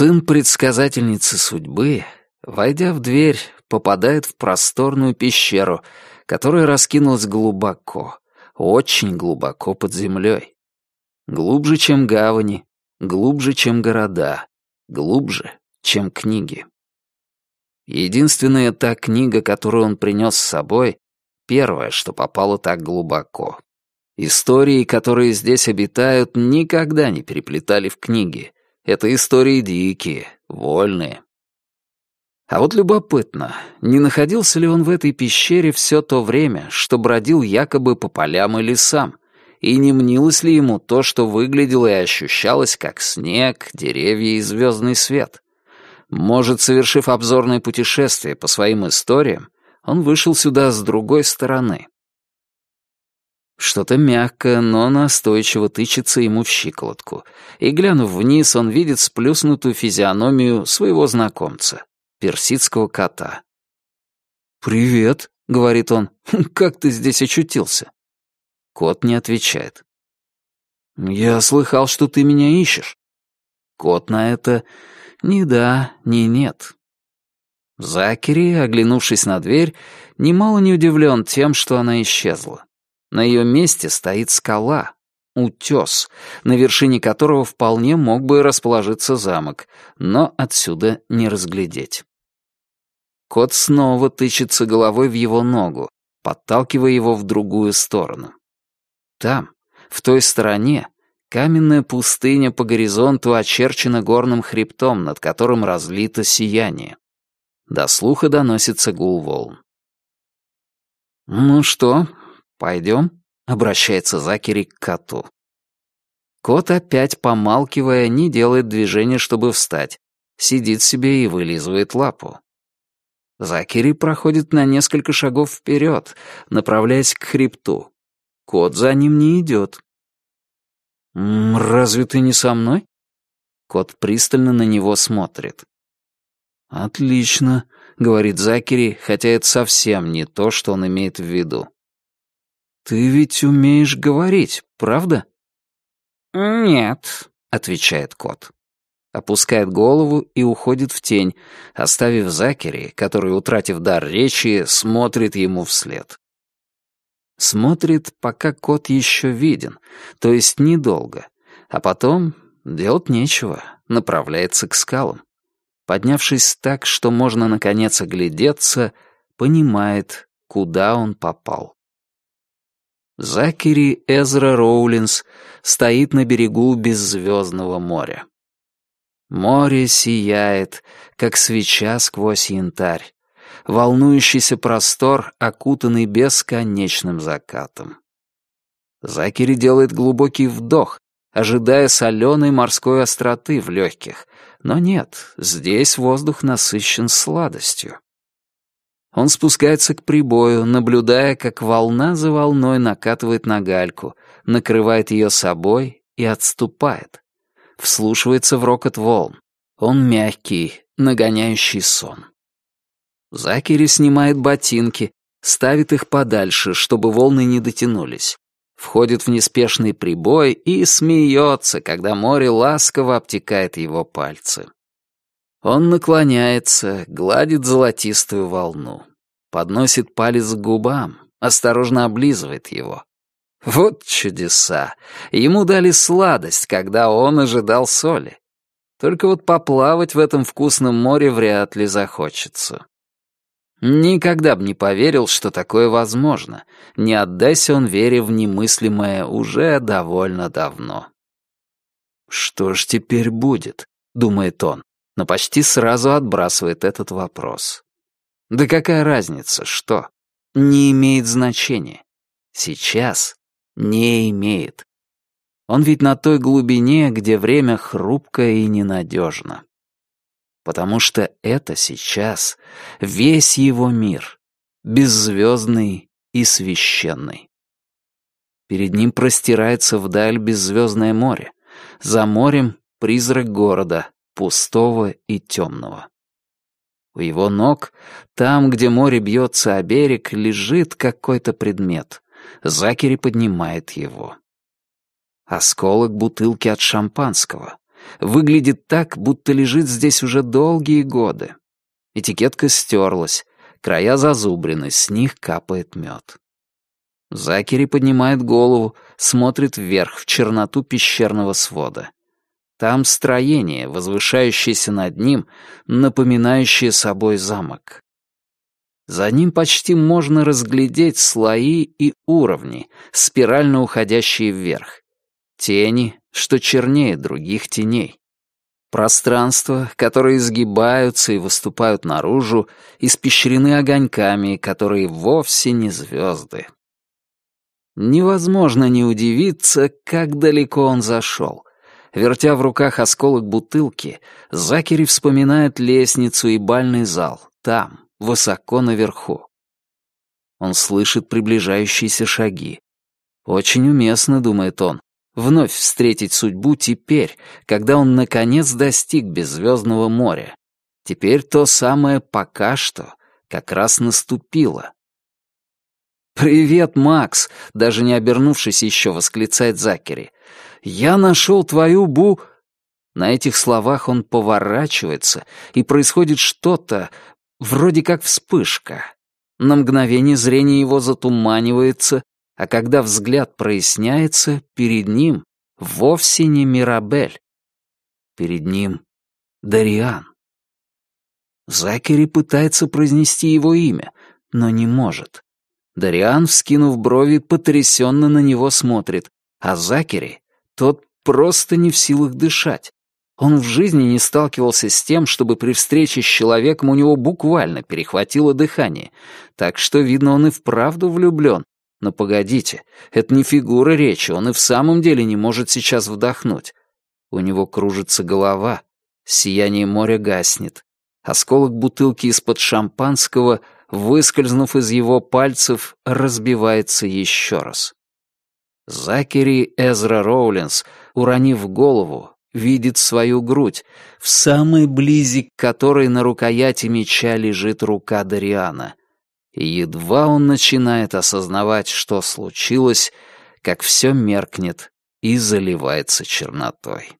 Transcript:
Сын предсказательницы судьбы, войдя в дверь, попадает в просторную пещеру, которая раскинулась глубоко, очень глубоко под землей. Глубже, чем гавани, глубже, чем города, глубже, чем книги. Единственная та книга, которую он принес с собой, первая, что попала так глубоко. Истории, которые здесь обитают, никогда не переплетали в книги. Это истории дикие, вольные. А вот любопытно, не находился ли он в этой пещере все то время, что бродил якобы по полям и лесам, и не мнилось ли ему то, что выглядело и ощущалось как снег, деревья и звездный свет? Может, совершив обзорное путешествие по своим историям, он вышел сюда с другой стороны. Что-то мягкое, но настойчиво тычется ему в щиколотку, и, глянув вниз, он видит сплюснутую физиономию своего знакомца персидского кота. «Привет», — говорит он, — «как ты здесь очутился?» Кот не отвечает. «Я слыхал, что ты меня ищешь». Кот на это ни да, ни нет. Закери, оглянувшись на дверь, немало не удивлен тем, что она исчезла. На ее месте стоит скала, утес, на вершине которого вполне мог бы расположиться замок, но отсюда не разглядеть. Кот снова тычется головой в его ногу, подталкивая его в другую сторону. Там, в той стороне, каменная пустыня по горизонту очерчена горным хребтом, над которым разлито сияние. До слуха доносится гул волн. «Ну что, пойдем?» — обращается Закери к коту. Кот, опять помалкивая, не делает движения, чтобы встать. Сидит себе и вылизывает лапу. Закери проходит на несколько шагов вперед, направляясь к хребту. Кот за ним не идет. «Разве ты не со мной?» Кот пристально на него смотрит. «Отлично», — говорит Закери, хотя это совсем не то, что он имеет в виду. «Ты ведь умеешь говорить, правда?» «Нет», — отвечает кот опускает голову и уходит в тень, оставив Закери, который, утратив дар речи, смотрит ему вслед. Смотрит, пока кот еще виден, то есть недолго, а потом делать нечего, направляется к скалам. Поднявшись так, что можно наконец оглядеться, понимает, куда он попал. Закери Эзра Роулинс стоит на берегу беззвездного моря. Море сияет, как свеча сквозь янтарь. Волнующийся простор, окутанный бесконечным закатом. Закери делает глубокий вдох, ожидая соленой морской остроты в легких. Но нет, здесь воздух насыщен сладостью. Он спускается к прибою, наблюдая, как волна за волной накатывает на гальку, накрывает ее собой и отступает вслушивается в рокот волн. Он мягкий, нагоняющий сон. Закери снимает ботинки, ставит их подальше, чтобы волны не дотянулись. Входит в неспешный прибой и смеется, когда море ласково обтекает его пальцы. Он наклоняется, гладит золотистую волну. Подносит палец к губам, осторожно облизывает его. Вот чудеса! Ему дали сладость, когда он ожидал соли. Только вот поплавать в этом вкусном море вряд ли захочется. Никогда бы не поверил, что такое возможно. Не отдайся он вере в немыслимое уже довольно давно. «Что ж теперь будет?» — думает он, но почти сразу отбрасывает этот вопрос. «Да какая разница, что? Не имеет значения. Сейчас не имеет. Он ведь на той глубине, где время хрупкое и ненадежно. Потому что это сейчас весь его мир, беззвездный и священный. Перед ним простирается вдаль беззвездное море, За морем — призрак города, пустого и темного. У его ног, там, где море бьется о берег, лежит какой-то предмет. Закери поднимает его. Осколок бутылки от шампанского. Выглядит так, будто лежит здесь уже долгие годы. Этикетка стерлась, края зазубрены, с них капает мед. Закери поднимает голову, смотрит вверх в черноту пещерного свода. Там строение, возвышающееся над ним, напоминающее собой замок. За ним почти можно разглядеть слои и уровни, спирально уходящие вверх. Тени, что чернее других теней. Пространства, которые изгибаются и выступают наружу, испещрены огоньками, которые вовсе не звезды. Невозможно не удивиться, как далеко он зашел. Вертя в руках осколок бутылки, Закери вспоминает лестницу и бальный зал, там, высоко наверху. Он слышит приближающиеся шаги. Очень уместно, думает он, вновь встретить судьбу теперь, когда он наконец достиг беззвездного моря. Теперь то самое «пока что» как раз наступило. «Привет, Макс!» — даже не обернувшись еще, восклицает Закери. «Я нашел твою бу...» На этих словах он поворачивается, и происходит что-то, вроде как вспышка. На мгновение зрение его затуманивается, а когда взгляд проясняется, перед ним вовсе не Мирабель. Перед ним Дариан. Закери пытается произнести его имя, но не может. Дариан, вскинув брови, потрясенно на него смотрит, а Закери, тот просто не в силах дышать. Он в жизни не сталкивался с тем, чтобы при встрече с человеком у него буквально перехватило дыхание, так что, видно, он и вправду влюблен. Но погодите, это не фигура речи, он и в самом деле не может сейчас вдохнуть. У него кружится голова, сияние моря гаснет. Осколок бутылки из-под шампанского — выскользнув из его пальцев, разбивается еще раз. Закери Эзра Роулинс, уронив голову, видит свою грудь, в самой близи к которой на рукояти меча лежит рука Дариана. И едва он начинает осознавать, что случилось, как все меркнет и заливается чернотой.